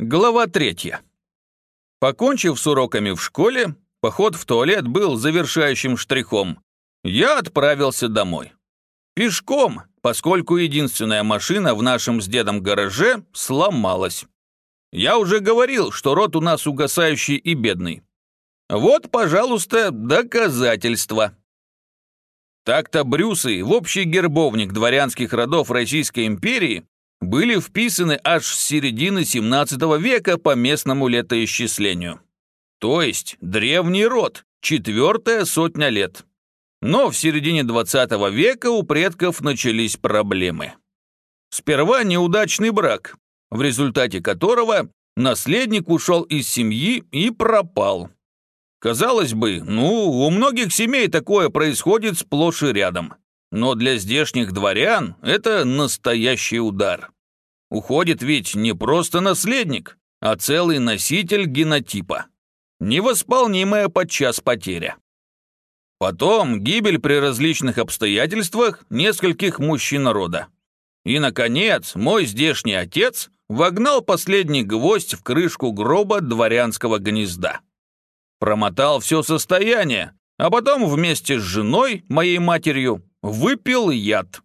Глава третья. Покончив с уроками в школе, поход в туалет был завершающим штрихом. Я отправился домой. Пешком, поскольку единственная машина в нашем с дедом гараже сломалась. Я уже говорил, что род у нас угасающий и бедный. Вот, пожалуйста, доказательства. Так-то Брюсы в общий гербовник дворянских родов Российской империи были вписаны аж с середины 17 века по местному летоисчислению. То есть древний род, четвертая сотня лет. Но в середине 20 века у предков начались проблемы. Сперва неудачный брак, в результате которого наследник ушел из семьи и пропал. Казалось бы, ну, у многих семей такое происходит сплошь и рядом. Но для здешних дворян это настоящий удар. Уходит ведь не просто наследник, а целый носитель генотипа. Невосполнимая подчас потеря. Потом гибель при различных обстоятельствах нескольких мужчин рода. И, наконец, мой здешний отец вогнал последний гвоздь в крышку гроба дворянского гнезда. Промотал все состояние, а потом вместе с женой, моей матерью, выпил яд.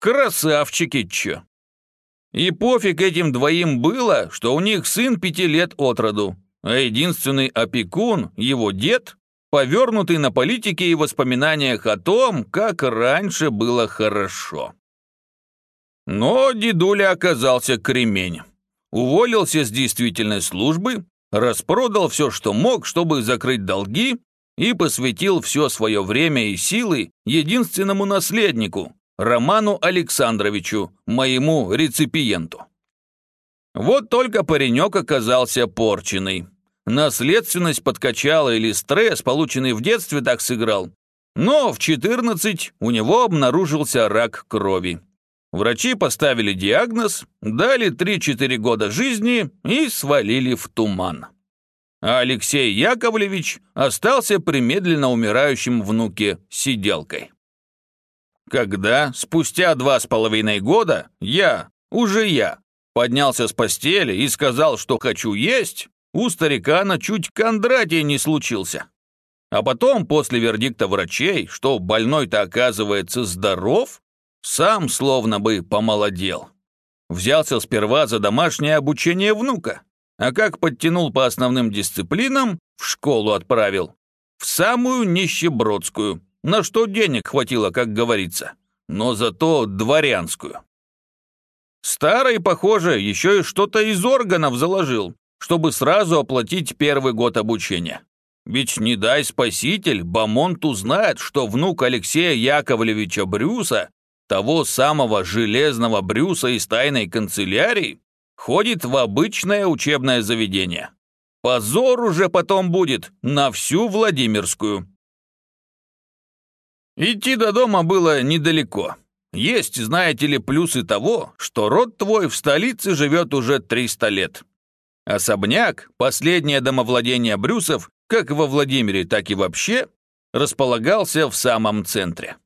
Красавчики чё. И пофиг этим двоим было, что у них сын пяти лет от роду, а единственный опекун, его дед, повернутый на политике и воспоминаниях о том, как раньше было хорошо. Но дедуля оказался кремень. Уволился с действительной службы, распродал все, что мог, чтобы закрыть долги, и посвятил все свое время и силы единственному наследнику, Роману Александровичу, моему реципиенту. Вот только паренек оказался порченный. Наследственность подкачала или стресс, полученный в детстве, так сыграл. Но в 14 у него обнаружился рак крови. Врачи поставили диагноз, дали 3-4 года жизни и свалили в туман. А Алексей Яковлевич остался при умирающем внуке сиделкой. Когда, спустя два с половиной года, я, уже я, поднялся с постели и сказал, что хочу есть, у старикана чуть Кондратий не случился. А потом, после вердикта врачей, что больной-то оказывается здоров, сам словно бы помолодел. Взялся сперва за домашнее обучение внука, а как подтянул по основным дисциплинам, в школу отправил. В самую нищебродскую, на что денег хватило, как говорится, но зато дворянскую. Старый, похоже, еще и что-то из органов заложил, чтобы сразу оплатить первый год обучения. Ведь не дай спаситель, Бамонт узнает, что внук Алексея Яковлевича Брюса того самого железного Брюса из тайной канцелярии ходит в обычное учебное заведение. Позор уже потом будет на всю Владимирскую. Идти до дома было недалеко. Есть, знаете ли, плюсы того, что род твой в столице живет уже 300 лет. Особняк, последнее домовладение Брюсов, как во Владимире, так и вообще, располагался в самом центре.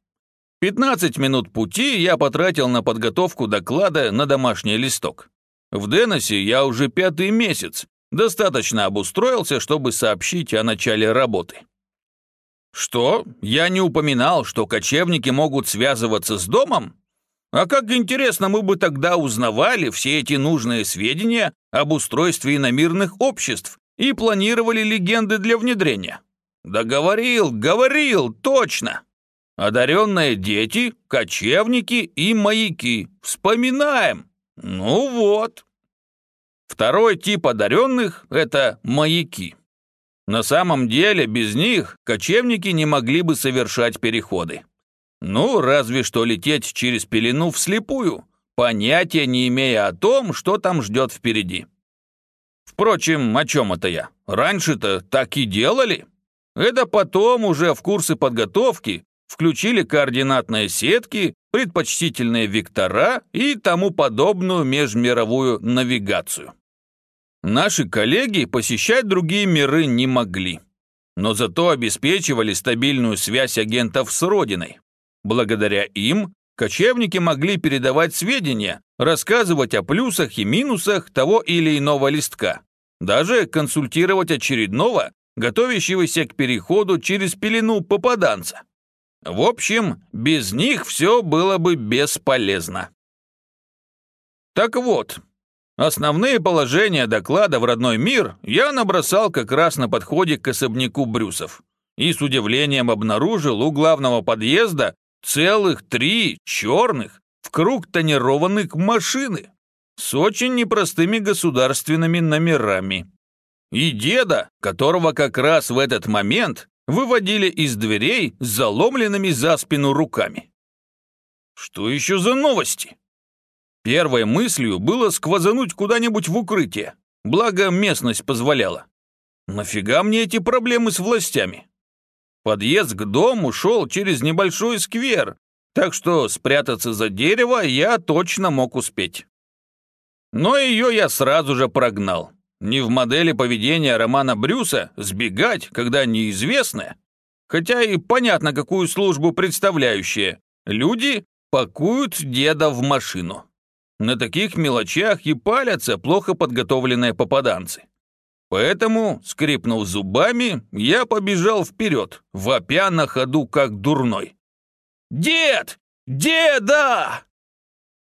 15 минут пути я потратил на подготовку доклада на домашний листок. В Деносе я уже пятый месяц, достаточно обустроился, чтобы сообщить о начале работы. Что? Я не упоминал, что кочевники могут связываться с домом? А как интересно мы бы тогда узнавали все эти нужные сведения об устройстве иномирных обществ и планировали легенды для внедрения. Да говорил, говорил, точно. Одаренные дети, кочевники и маяки. Вспоминаем. Ну вот. Второй тип одаренных – это маяки. На самом деле, без них кочевники не могли бы совершать переходы. Ну, разве что лететь через пелену вслепую, понятия не имея о том, что там ждет впереди. Впрочем, о чем это я? Раньше-то так и делали. Это потом уже в курсы подготовки включили координатные сетки, предпочтительные вектора и тому подобную межмировую навигацию. Наши коллеги посещать другие миры не могли, но зато обеспечивали стабильную связь агентов с Родиной. Благодаря им кочевники могли передавать сведения, рассказывать о плюсах и минусах того или иного листка, даже консультировать очередного, готовящегося к переходу через пелену попаданца. В общем, без них все было бы бесполезно. Так вот, основные положения доклада в родной мир я набросал как раз на подходе к особняку Брюсов и с удивлением обнаружил у главного подъезда целых три черных, в круг тонированных машины с очень непростыми государственными номерами. И деда, которого как раз в этот момент выводили из дверей с заломленными за спину руками. Что еще за новости? Первой мыслью было сквозануть куда-нибудь в укрытие, благо местность позволяла. Нафига мне эти проблемы с властями? Подъезд к дому шел через небольшой сквер, так что спрятаться за дерево я точно мог успеть. Но ее я сразу же прогнал. Не в модели поведения романа Брюса сбегать, когда неизвестное, хотя и понятно, какую службу представляющие, люди пакуют деда в машину. На таких мелочах и палятся плохо подготовленные попаданцы. Поэтому, скрипнув зубами, я побежал вперед, вопя на ходу как дурной. «Дед! Деда!»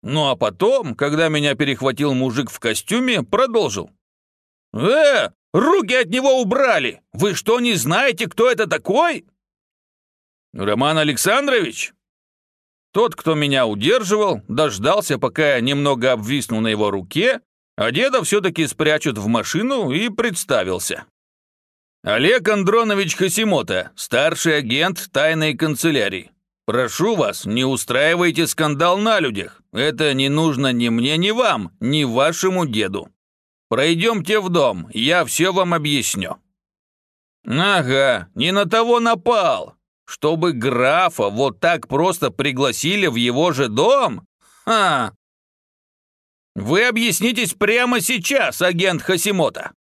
Ну а потом, когда меня перехватил мужик в костюме, продолжил. «Э, руки от него убрали! Вы что, не знаете, кто это такой?» «Роман Александрович?» Тот, кто меня удерживал, дождался, пока я немного обвисну на его руке, а деда все-таки спрячут в машину и представился. Олег Андронович Хасимота, старший агент тайной канцелярии. Прошу вас, не устраивайте скандал на людях. Это не нужно ни мне, ни вам, ни вашему деду. Пройдемте в дом, я все вам объясню. Ага, не на того напал. Чтобы графа вот так просто пригласили в его же дом? А, вы объяснитесь прямо сейчас, агент Хасимота.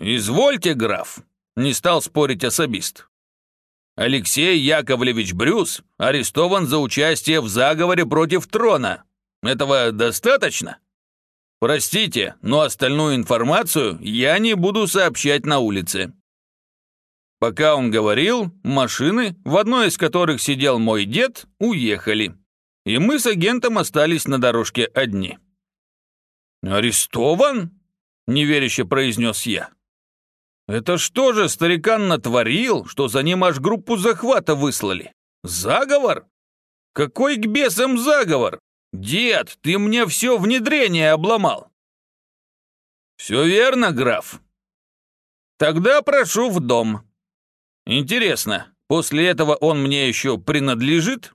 Извольте, граф, не стал спорить особист. Алексей Яковлевич Брюс арестован за участие в заговоре против трона. Этого достаточно? Простите, но остальную информацию я не буду сообщать на улице. Пока он говорил, машины, в одной из которых сидел мой дед, уехали. И мы с агентом остались на дорожке одни. «Арестован?» – неверяще произнес я. «Это что же старикан натворил, что за ним аж группу захвата выслали? Заговор? Какой к бесам заговор? Дед, ты мне все внедрение обломал!» «Все верно, граф. Тогда прошу в дом. Интересно, после этого он мне еще принадлежит?»